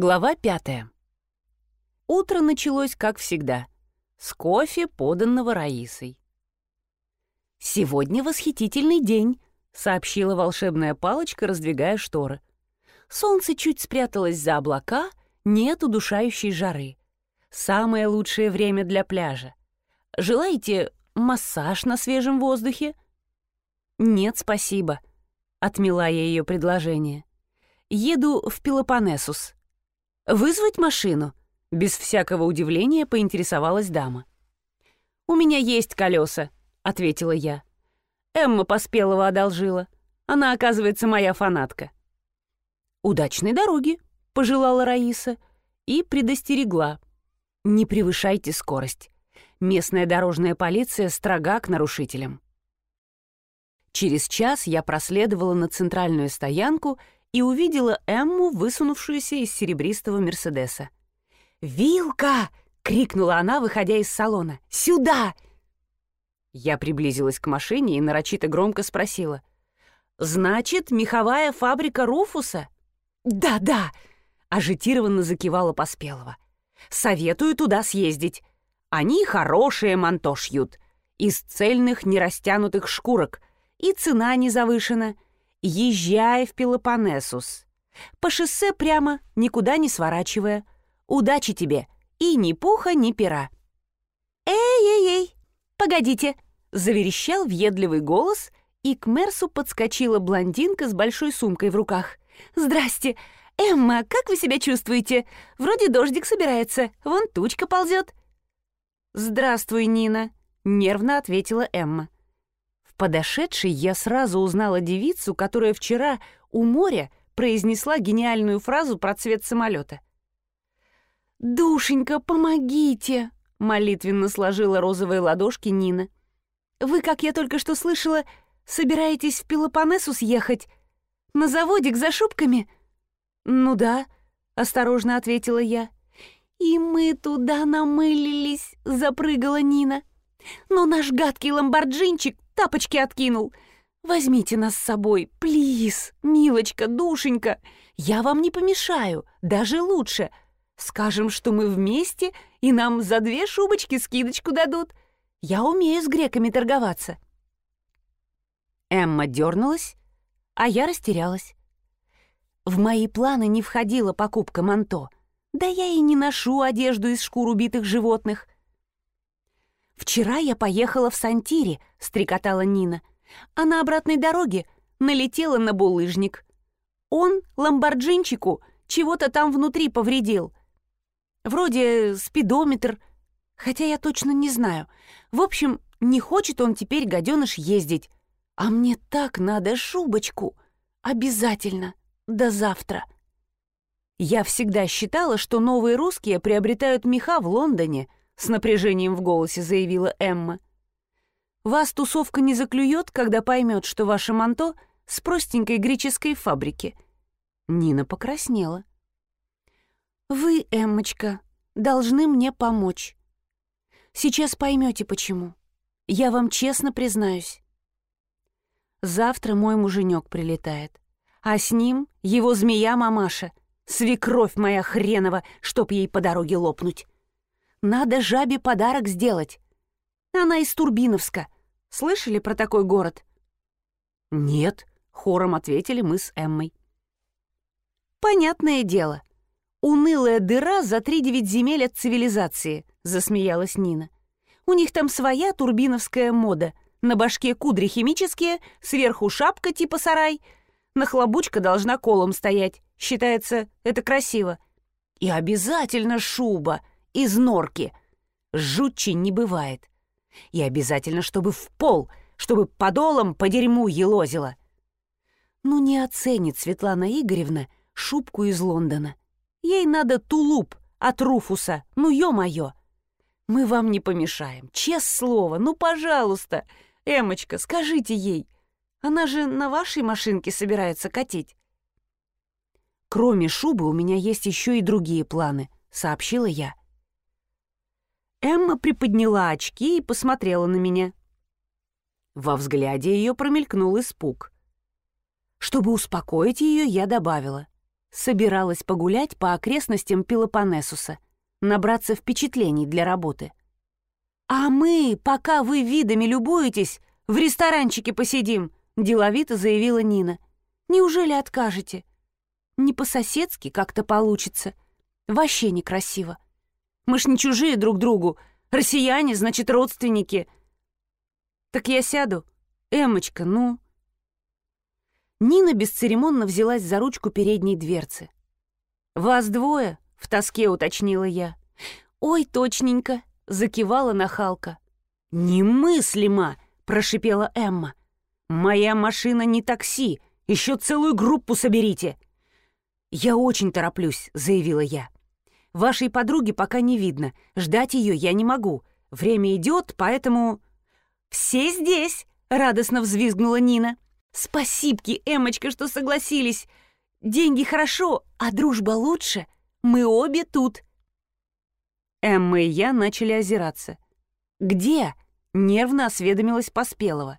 Глава пятая. Утро началось, как всегда, с кофе, поданного Раисой. «Сегодня восхитительный день», — сообщила волшебная палочка, раздвигая шторы. Солнце чуть спряталось за облака, нет удушающей жары. Самое лучшее время для пляжа. Желаете массаж на свежем воздухе? Нет, спасибо, отмела я ее предложение. Еду в Пелопоннесус. «Вызвать машину?» — без всякого удивления поинтересовалась дама. «У меня есть колеса», — ответила я. «Эмма Поспелова одолжила. Она, оказывается, моя фанатка». «Удачной дороги», — пожелала Раиса и предостерегла. «Не превышайте скорость. Местная дорожная полиция строга к нарушителям». Через час я проследовала на центральную стоянку и увидела Эмму, высунувшуюся из серебристого Мерседеса. «Вилка!» — крикнула она, выходя из салона. «Сюда!» Я приблизилась к машине и нарочито громко спросила. «Значит, меховая фабрика Руфуса?» «Да-да!» — ажитированно закивала Поспелова. «Советую туда съездить. Они хорошие манто шьют, из цельных нерастянутых шкурок, и цена не завышена — езжай в Пелопоннесус. По шоссе прямо, никуда не сворачивая. Удачи тебе, и ни пуха, ни пера. «Эй-эй-эй, погодите!» — заверещал въедливый голос, и к Мерсу подскочила блондинка с большой сумкой в руках. «Здрасте! Эмма, как вы себя чувствуете? Вроде дождик собирается, вон тучка ползет». «Здравствуй, Нина», — нервно ответила Эмма подошедшей я сразу узнала девицу, которая вчера у моря произнесла гениальную фразу про цвет самолета. «Душенька, помогите!» — молитвенно сложила розовые ладошки Нина. «Вы, как я только что слышала, собираетесь в Пелопоннесус ехать? На заводик за шубками?» «Ну да», — осторожно ответила я. «И мы туда намылились», — запрыгала Нина. «Но наш гадкий ламборджинчик тапочки откинул. Возьмите нас с собой, плиз, милочка, душенька. Я вам не помешаю, даже лучше. Скажем, что мы вместе, и нам за две шубочки скидочку дадут. Я умею с греками торговаться». Эмма дернулась, а я растерялась. В мои планы не входила покупка манто. Да я и не ношу одежду из шкур убитых животных. «Вчера я поехала в Сантири», — стрекотала Нина, «а на обратной дороге налетела на булыжник. Он ламборджинчику чего-то там внутри повредил. Вроде спидометр, хотя я точно не знаю. В общем, не хочет он теперь, гаденыш, ездить. А мне так надо шубочку. Обязательно. До завтра». Я всегда считала, что новые русские приобретают меха в Лондоне — с напряжением в голосе заявила Эмма. «Вас тусовка не заклюет, когда поймет, что ваше манто с простенькой греческой фабрики». Нина покраснела. «Вы, Эммочка, должны мне помочь. Сейчас поймете, почему. Я вам честно признаюсь. Завтра мой муженек прилетает, а с ним его змея-мамаша, свекровь моя хренова, чтоб ей по дороге лопнуть. Надо жабе подарок сделать. Она из Турбиновска. Слышали про такой город?» «Нет», — хором ответили мы с Эммой. «Понятное дело. Унылая дыра за три девять земель от цивилизации», — засмеялась Нина. «У них там своя турбиновская мода. На башке кудри химические, сверху шапка типа сарай. Нахлобучка должна колом стоять. Считается, это красиво. И обязательно шуба — из норки. Жутче не бывает. И обязательно, чтобы в пол, чтобы подолом по дерьму елозило. Ну не оценит Светлана Игоревна шубку из Лондона. Ей надо тулуп от Руфуса, ну ё-моё. Мы вам не помешаем, честное слово, ну пожалуйста. Эмочка, скажите ей. Она же на вашей машинке собирается катить. Кроме шубы у меня есть еще и другие планы, сообщила я. Эмма приподняла очки и посмотрела на меня. Во взгляде ее промелькнул испуг. Чтобы успокоить ее, я добавила. собиралась погулять по окрестностям Пелопоннесуса, набраться впечатлений для работы. «А мы, пока вы видами любуетесь, в ресторанчике посидим», — деловито заявила Нина. «Неужели откажете? Не по-соседски как-то получится. Вообще некрасиво. Мы ж не чужие друг другу. Россияне, значит, родственники. Так я сяду. Эмочка, ну...» Нина бесцеремонно взялась за ручку передней дверцы. «Вас двое?» — в тоске уточнила я. «Ой, точненько!» — закивала нахалка. «Немыслимо!» — прошипела Эмма. «Моя машина не такси, еще целую группу соберите!» «Я очень тороплюсь», — заявила я. «Вашей подруги пока не видно, ждать ее я не могу. Время идет, поэтому...» «Все здесь!» — радостно взвизгнула Нина. «Спасибки, Эмочка, что согласились. Деньги хорошо, а дружба лучше. Мы обе тут». Эмма и я начали озираться. «Где?» — нервно осведомилась Поспелова.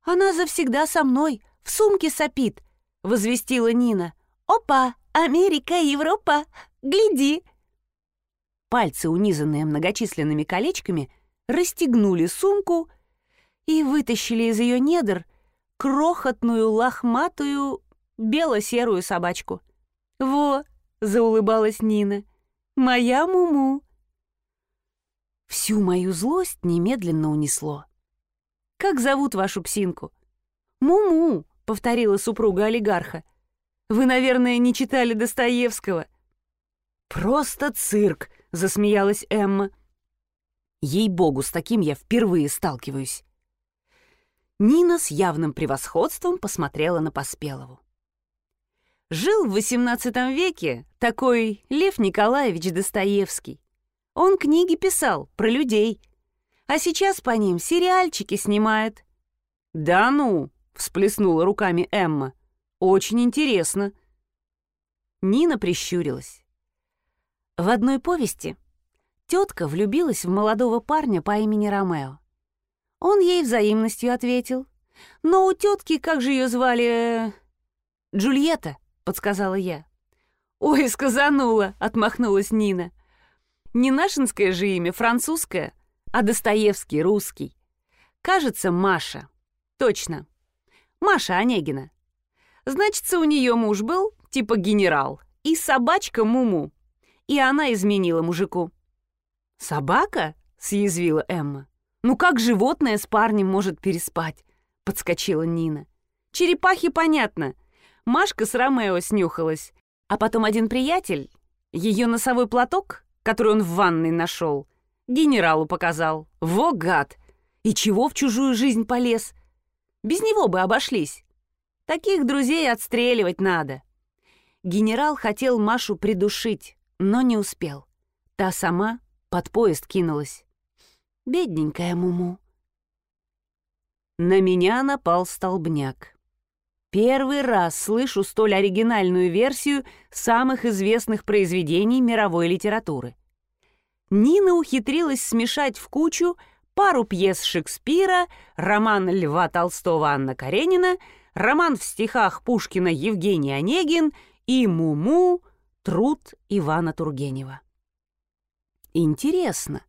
«Она завсегда со мной, в сумке сопит», — возвестила Нина. «Опа! Америка, Европа! Гляди!» Пальцы, унизанные многочисленными колечками, расстегнули сумку и вытащили из ее недр крохотную, лохматую, бело-серую собачку. «Во!» — заулыбалась Нина. «Моя Муму!» Всю мою злость немедленно унесло. «Как зовут вашу псинку?» «Муму», — повторила супруга олигарха. «Вы, наверное, не читали Достоевского». «Просто цирк», — засмеялась Эмма. «Ей-богу, с таким я впервые сталкиваюсь». Нина с явным превосходством посмотрела на Поспелову. Жил в XVIII веке такой Лев Николаевич Достоевский. Он книги писал про людей, а сейчас по ним сериальчики снимает. «Да ну!» — всплеснула руками Эмма. «Очень интересно». Нина прищурилась. В одной повести тетка влюбилась в молодого парня по имени Ромео. Он ей взаимностью ответил. Но у тетки, как же ее звали... «Джульетта», — подсказала я. «Ой, сказанула», — отмахнулась Нина. «Не нашинское же имя, французское, а Достоевский русский. Кажется, Маша. Точно. Маша Онегина. Значится, у нее муж был, типа генерал, и собачка Муму. И она изменила мужику». «Собака?» — съязвила Эмма. «Ну как животное с парнем может переспать?» — подскочила Нина. «Черепахи понятно. Машка с Ромео снюхалась. А потом один приятель, ее носовой платок, который он в ванной нашел, генералу показал. Во гад! И чего в чужую жизнь полез? Без него бы обошлись. Таких друзей отстреливать надо». Генерал хотел Машу придушить, но не успел. Та сама под поезд кинулась. Бедненькая Муму. На меня напал столбняк. Первый раз слышу столь оригинальную версию самых известных произведений мировой литературы. Нина ухитрилась смешать в кучу пару пьес Шекспира, роман Льва Толстого Анна Каренина, роман в стихах Пушкина Евгений Онегин и «Муму» труд Ивана Тургенева. Интересно,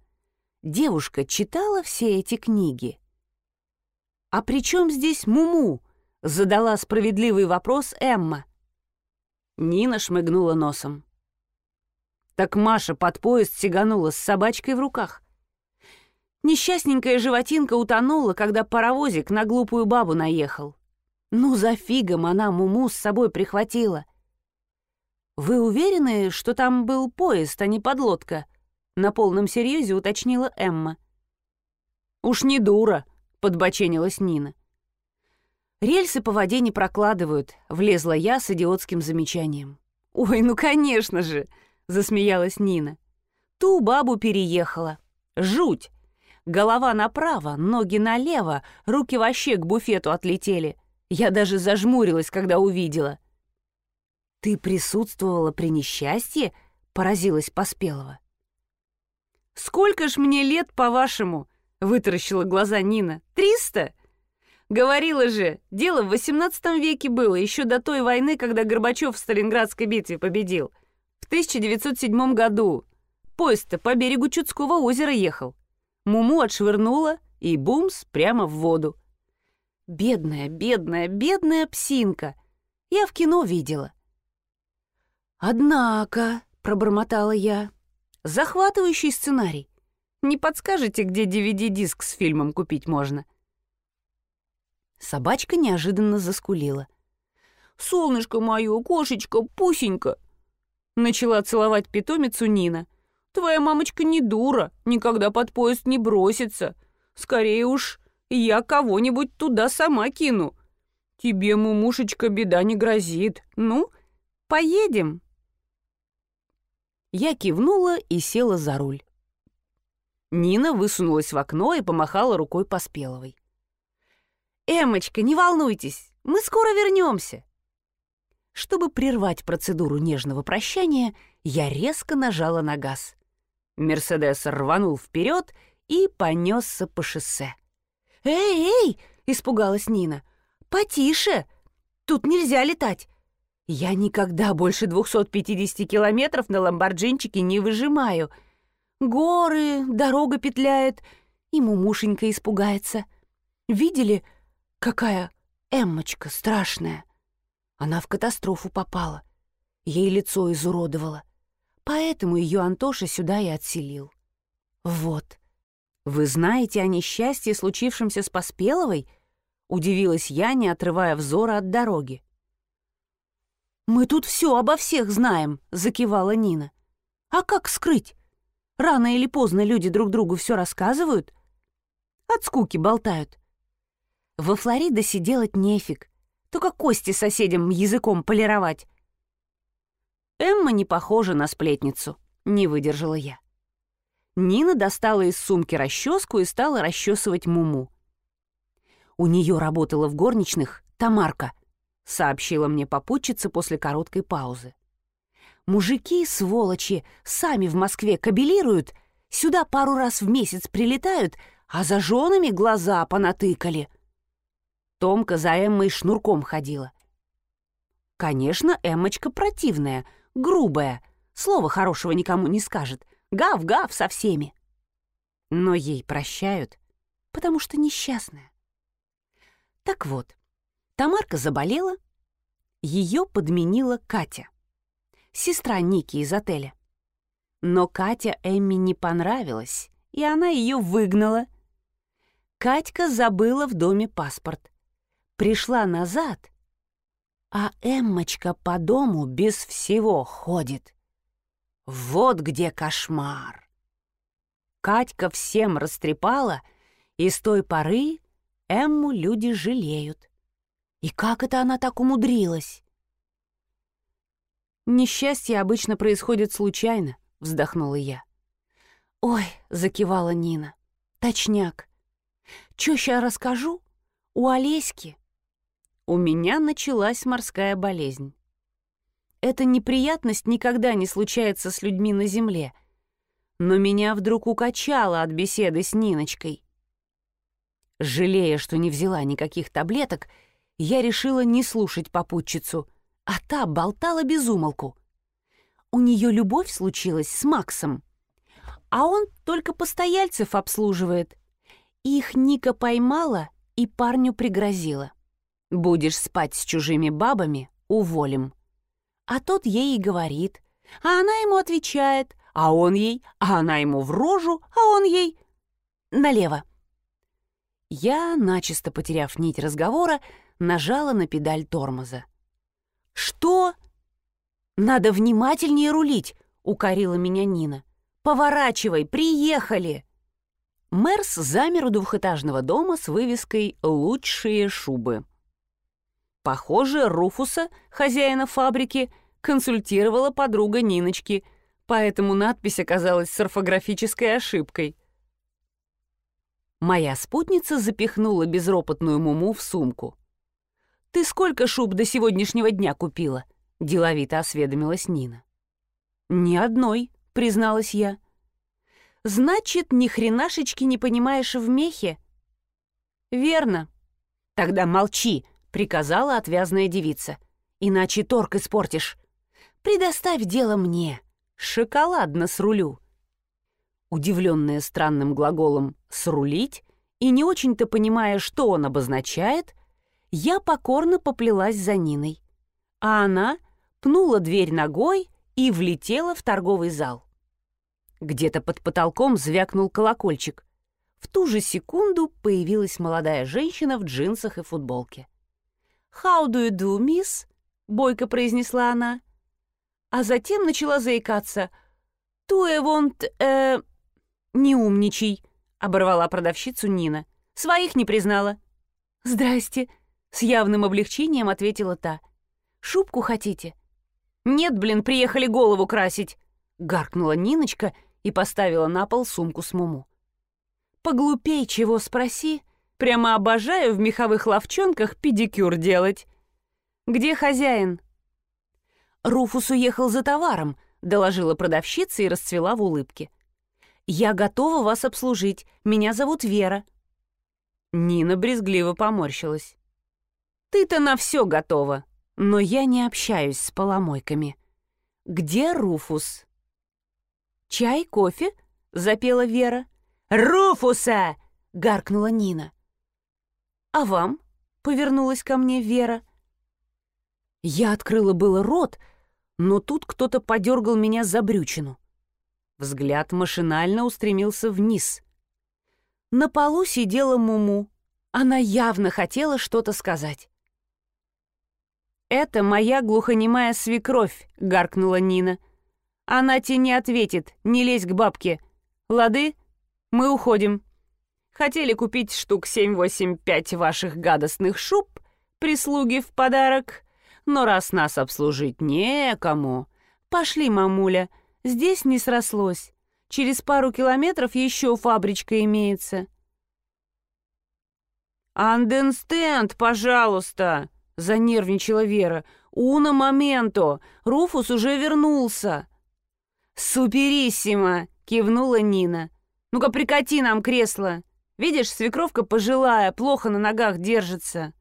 девушка читала все эти книги? «А при чем здесь Муму?» — задала справедливый вопрос Эмма. Нина шмыгнула носом. Так Маша под поезд сиганула с собачкой в руках. Несчастненькая животинка утонула, когда паровозик на глупую бабу наехал. Ну, за фигом она Муму с собой прихватила. «Вы уверены, что там был поезд, а не подлодка?» На полном серьезе уточнила Эмма. «Уж не дура», — подбоченилась Нина. «Рельсы по воде не прокладывают», — влезла я с идиотским замечанием. «Ой, ну конечно же!» — засмеялась Нина. «Ту бабу переехала. Жуть! Голова направо, ноги налево, руки вообще к буфету отлетели. Я даже зажмурилась, когда увидела». «Ты присутствовала при несчастье?» — поразилась Поспелова. «Сколько ж мне лет, по-вашему?» — вытаращила глаза Нина. «Триста? Говорила же, дело в XVIII веке было, еще до той войны, когда Горбачев в Сталинградской битве победил. В 1907 году. Поезд-то по берегу Чудского озера ехал. Муму отшвырнула, и бумс прямо в воду. Бедная, бедная, бедная псинка. Я в кино видела. «Однако», — пробормотала я, — «захватывающий сценарий. Не подскажете, где DVD-диск с фильмом купить можно?» Собачка неожиданно заскулила. «Солнышко мое, кошечка, пусенька!» Начала целовать питомицу Нина. «Твоя мамочка не дура, никогда под поезд не бросится. Скорее уж, я кого-нибудь туда сама кину. Тебе, мумушечка, беда не грозит. Ну, поедем?» Я кивнула и села за руль. Нина высунулась в окно и помахала рукой Поспеловой. «Эмочка, не волнуйтесь, мы скоро вернемся». Чтобы прервать процедуру нежного прощания, я резко нажала на газ. Мерседес рванул вперед и понесся по шоссе. «Эй, эй!» — испугалась Нина. «Потише! Тут нельзя летать. Я никогда больше 250 километров на ламборджинчике не выжимаю. Горы, дорога петляет, и мумушенька испугается. Видели, Какая Эммочка страшная. Она в катастрофу попала. Ей лицо изуродовало. Поэтому ее Антоша сюда и отселил. Вот. Вы знаете о несчастье, случившемся с Поспеловой? Удивилась я, не отрывая взора от дороги. «Мы тут все обо всех знаем», — закивала Нина. «А как скрыть? Рано или поздно люди друг другу все рассказывают. От скуки болтают. Во Флоридасе делать нефиг. Только кости соседям языком полировать. Эмма не похожа на сплетницу, не выдержала я. Нина достала из сумки расческу и стала расчесывать Муму. У нее работала в горничных Тамарка, сообщила мне попутчица после короткой паузы. Мужики, сволочи, сами в Москве кабелируют, сюда пару раз в месяц прилетают, а за женами глаза понатыкали — Томка за Эммой шнурком ходила. Конечно, Эммочка противная, грубая, слова хорошего никому не скажет, гав-гав со всеми. Но ей прощают, потому что несчастная. Так вот, Тамарка заболела, ее подменила Катя, сестра Ники из отеля. Но Катя Эмми не понравилась, и она ее выгнала. Катька забыла в доме паспорт пришла назад, а Эммочка по дому без всего ходит. Вот где кошмар. Катька всем растрепала, и с той поры Эмму люди жалеют. И как это она так умудрилась? «Несчастье обычно происходит случайно», — вздохнула я. «Ой», — закивала Нина, — «точняк. Чё расскажу? У Олеськи у меня началась морская болезнь. Эта неприятность никогда не случается с людьми на земле, но меня вдруг укачало от беседы с Ниночкой. Жалея, что не взяла никаких таблеток, я решила не слушать попутчицу, а та болтала без умолку. У нее любовь случилась с Максом, а он только постояльцев обслуживает. Их Ника поймала и парню пригрозила. Будешь спать с чужими бабами — уволим. А тот ей и говорит, а она ему отвечает, а он ей, а она ему в рожу, а он ей налево. Я, начисто потеряв нить разговора, нажала на педаль тормоза. «Что?» «Надо внимательнее рулить», — укорила меня Нина. «Поворачивай, приехали!» Мерс замер у двухэтажного дома с вывеской «Лучшие шубы». Похоже, Руфуса, хозяина фабрики, консультировала подруга Ниночки, поэтому надпись оказалась с орфографической ошибкой. Моя спутница запихнула безропотную Муму в сумку. «Ты сколько шуб до сегодняшнего дня купила?» — деловито осведомилась Нина. «Ни одной», — призналась я. «Значит, ни хренашечки не понимаешь в мехе?» «Верно. «Тогда молчи», — приказала отвязная девица. «Иначе торг испортишь. Предоставь дело мне. Шоколадно срулю». Удивленная странным глаголом «срулить» и не очень-то понимая, что он обозначает, я покорно поплелась за Ниной. А она пнула дверь ногой и влетела в торговый зал. Где-то под потолком звякнул колокольчик. В ту же секунду появилась молодая женщина в джинсах и футболке. «How do you do, мисс?» — бойко произнесла она. А затем начала заикаться. «Do you want, э...» «Не умничай», — оборвала продавщицу Нина. «Своих не признала». «Здрасте», — с явным облегчением ответила та. «Шубку хотите?» «Нет, блин, приехали голову красить», — гаркнула Ниночка и поставила на пол сумку с муму. «Поглупей чего спроси. Прямо обожаю в меховых ловчонках педикюр делать. Где хозяин?» «Руфус уехал за товаром», — доложила продавщица и расцвела в улыбке. «Я готова вас обслужить. Меня зовут Вера». Нина брезгливо поморщилась. «Ты-то на все готова, но я не общаюсь с поломойками. Где Руфус?» «Чай, кофе?» — запела Вера. «Руфуса!» — гаркнула Нина. «А вам?» — повернулась ко мне Вера. Я открыла было рот, но тут кто-то подергал меня за брючину. Взгляд машинально устремился вниз. На полу сидела Муму. Она явно хотела что-то сказать. «Это моя глухонемая свекровь», — гаркнула Нина. Она тебе не ответит, не лезь к бабке. Лады? Мы уходим. Хотели купить штук семь-восемь-пять ваших гадостных шуб, прислуги в подарок, но раз нас обслужить некому, пошли, мамуля, здесь не срослось. Через пару километров еще фабричка имеется. «Анденстенд, пожалуйста!» — занервничала Вера. «Уна моменто! Руфус уже вернулся!» «Супериссимо!» — кивнула Нина. «Ну-ка, прикати нам кресло. Видишь, свекровка пожилая, плохо на ногах держится».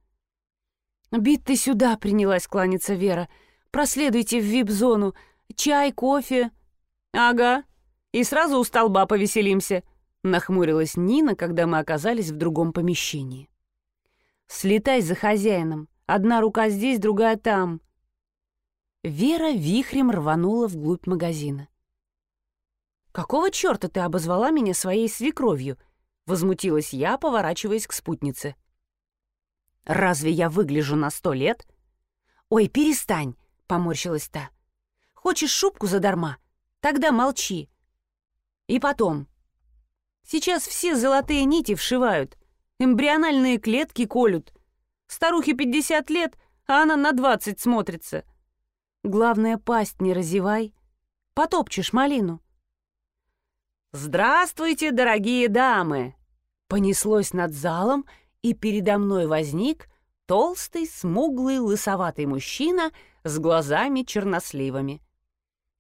«Бит ты сюда!» — принялась кланяться Вера. «Проследуйте в вип-зону. Чай, кофе». «Ага. И сразу у столба повеселимся», — нахмурилась Нина, когда мы оказались в другом помещении. «Слетай за хозяином. Одна рука здесь, другая там». Вера вихрем рванула вглубь магазина. «Какого черта ты обозвала меня своей свекровью?» — возмутилась я, поворачиваясь к спутнице. «Разве я выгляжу на сто лет?» «Ой, перестань!» — поморщилась та. «Хочешь шубку задарма? Тогда молчи. И потом. Сейчас все золотые нити вшивают, эмбриональные клетки колют. Старухе пятьдесят лет, а она на двадцать смотрится. Главное, пасть не разевай. Потопчешь малину. «Здравствуйте, дорогие дамы!» Понеслось над залом, и передо мной возник толстый, смуглый, лысоватый мужчина с глазами черносливами.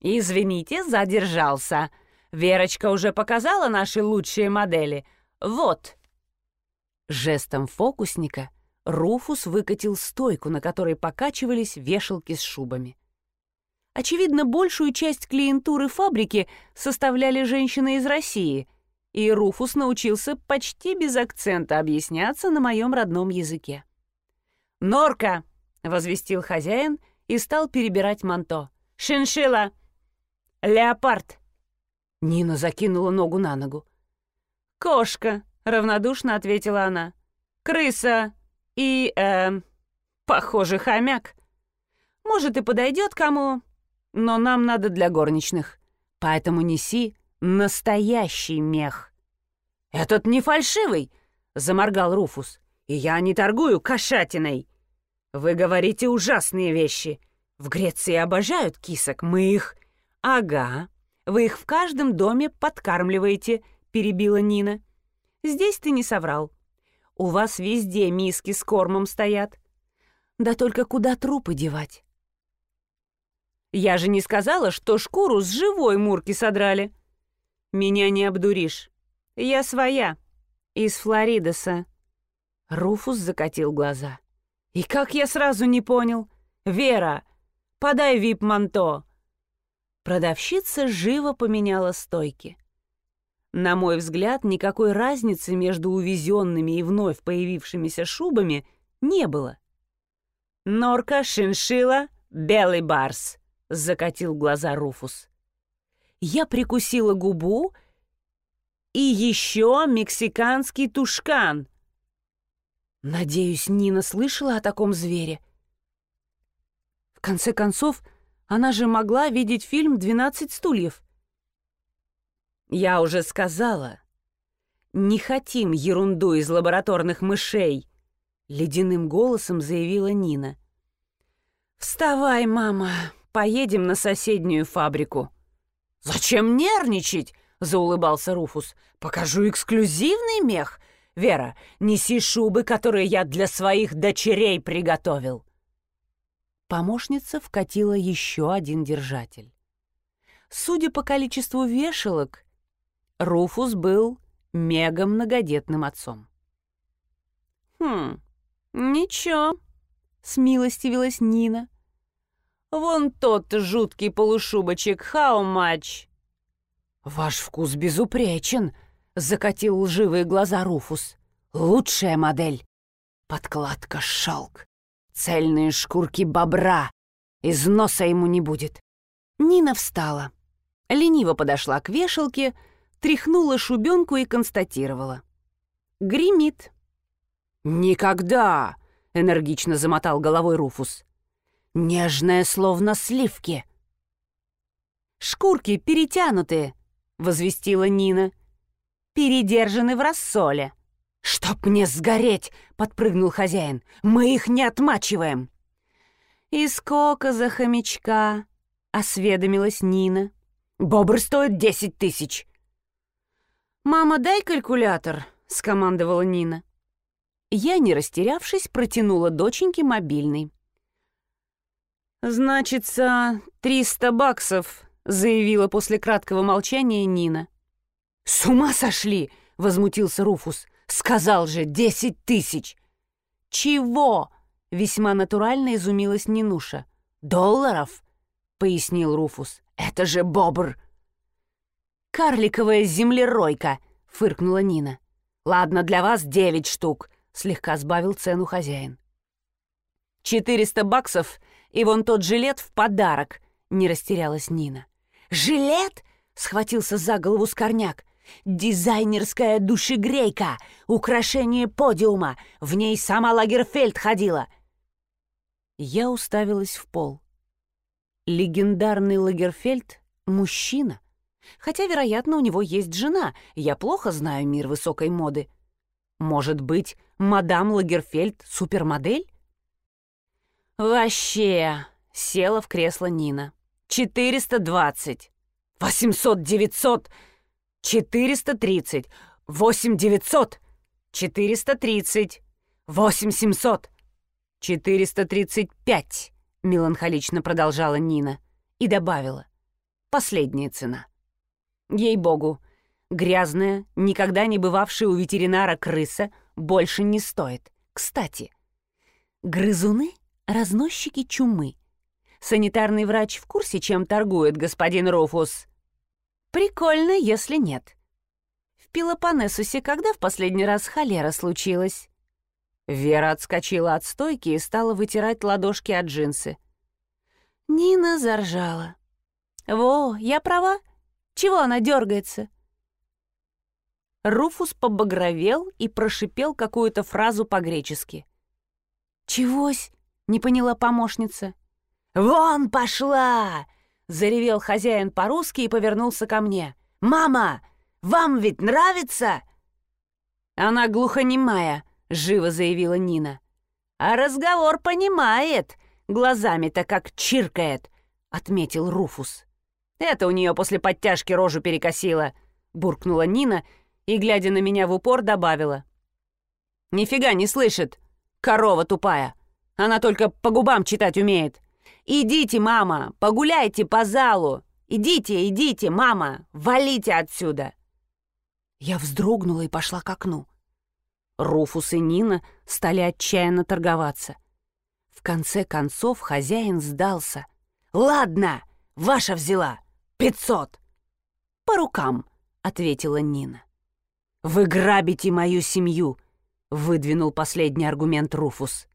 «Извините, задержался. Верочка уже показала наши лучшие модели. Вот!» Жестом фокусника Руфус выкатил стойку, на которой покачивались вешалки с шубами. Очевидно, большую часть клиентуры фабрики составляли женщины из России, и Руфус научился почти без акцента объясняться на моем родном языке. «Норка!» — возвестил хозяин и стал перебирать манто. «Шиншила! Леопард!» Нина закинула ногу на ногу. «Кошка!» — равнодушно ответила она. «Крыса! И, э, похоже, хомяк. Может, и подойдет кому, но нам надо для горничных. Поэтому неси настоящий мех». «Этот не фальшивый», — заморгал Руфус. «И я не торгую кошатиной. Вы говорите ужасные вещи. В Греции обожают кисок, мы их...» «Ага, вы их в каждом доме подкармливаете», — перебила Нина. «Здесь ты не соврал. У вас везде миски с кормом стоят. Да только куда трупы девать? Я же не сказала, что шкуру с живой мурки содрали. Меня не обдуришь. Я своя. Из Флоридоса. Руфус закатил глаза. «И как я сразу не понял? Вера, подай вип-манто!» Продавщица живо поменяла стойки. На мой взгляд, никакой разницы между увезенными и вновь появившимися шубами не было. «Норка, шиншила, белый барс», — закатил глаза Руфус. Я прикусила губу и еще мексиканский тушкан. Надеюсь, Нина слышала о таком звере. В конце концов, она же могла видеть фильм «Двенадцать стульев». «Я уже сказала, не хотим ерунду из лабораторных мышей», — ледяным голосом заявила Нина. «Вставай, мама, поедем на соседнюю фабрику». «Зачем нервничать?» — заулыбался Руфус. «Покажу эксклюзивный мех. Вера, неси шубы, которые я для своих дочерей приготовил». Помощница вкатила еще один держатель. Судя по количеству вешалок, Руфус был мега-многодетным отцом. «Хм, ничего», — смилостивилась Нина. «Вон тот жуткий полушубочек, how much?» «Ваш вкус безупречен», — закатил лживые глаза Руфус. «Лучшая модель. Подкладка шелк. Цельные шкурки бобра. Из носа ему не будет. Нина встала. Лениво подошла к вешалке, тряхнула шубенку и констатировала. «Гремит». «Никогда!» — энергично замотал головой Руфус. «Нежная, словно сливки». «Шкурки перетянутые», — возвестила Нина. «Передержаны в рассоле». «Чтоб мне сгореть!» — подпрыгнул хозяин. «Мы их не отмачиваем!» «И сколько за хомячка?» — осведомилась Нина. «Бобр стоит десять тысяч!» «Мама, дай калькулятор!» — скомандовала Нина. Я, не растерявшись, протянула доченьке мобильный. «Значится, триста баксов», — заявила после краткого молчания Нина. «С ума сошли!» — возмутился Руфус. Сказал же, десять тысяч!» «Чего?» — весьма натурально изумилась Нинуша. «Долларов?» — пояснил Руфус. «Это же бобр!» «Карликовая землеройка!» — фыркнула Нина. «Ладно, для вас девять штук», — слегка сбавил цену хозяин. «Четыреста баксов и вон тот жилет в подарок», — не растерялась Нина. «Жилет?» — схватился за голову Скорняк. Дизайнерская душегрейка, украшение подиума, в ней сама Лагерфельд ходила. Я уставилась в пол. Легендарный Лагерфельд — мужчина. Хотя, вероятно, у него есть жена, я плохо знаю мир высокой моды. Может быть, мадам Лагерфельд — супермодель? «Вообще!» — села в кресло Нина. «Четыреста двадцать!» «Восемьсот, девятьсот!» Четыреста тридцать. Восемь девятьсот. Четыреста тридцать. Восемь семьсот. Четыреста тридцать пять, меланхолично продолжала Нина и добавила. Последняя цена. Ей-богу, грязная, никогда не бывавшая у ветеринара крыса больше не стоит. Кстати, грызуны — разносчики чумы. Санитарный врач в курсе, чем торгует господин Руфус? Прикольно, если нет. В Пелопоннесусе когда в последний раз холера случилась? Вера отскочила от стойки и стала вытирать ладошки от джинсы. Нина заржала. «Во, я права? Чего она дергается?» Руфус побагровел и прошипел какую-то фразу по-гречески. «Чегось?» — не поняла помощница. «Вон пошла!» Заревел хозяин по-русски и повернулся ко мне. «Мама, вам ведь нравится?» «Она глухонемая», — живо заявила Нина. «А разговор понимает, глазами-то как чиркает», — отметил Руфус. «Это у нее после подтяжки рожу перекосило», — буркнула Нина и, глядя на меня в упор, добавила. «Нифига не слышит, корова тупая. Она только по губам читать умеет. «Идите, мама, погуляйте по залу! Идите, идите, мама, валите отсюда!» Я вздрогнула и пошла к окну. Руфус и Нина стали отчаянно торговаться. В конце концов хозяин сдался. «Ладно, ваша взяла. Пятьсот!» «По рукам», — ответила Нина. «Вы грабите мою семью», — выдвинул последний аргумент Руфус.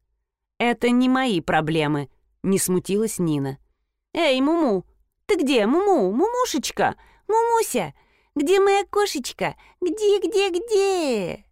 «Это не мои проблемы», — не смутилась Нина. «Эй, Муму, ты где, Муму, Мумушечка, Мумуся, где моя кошечка? Где, где, где?»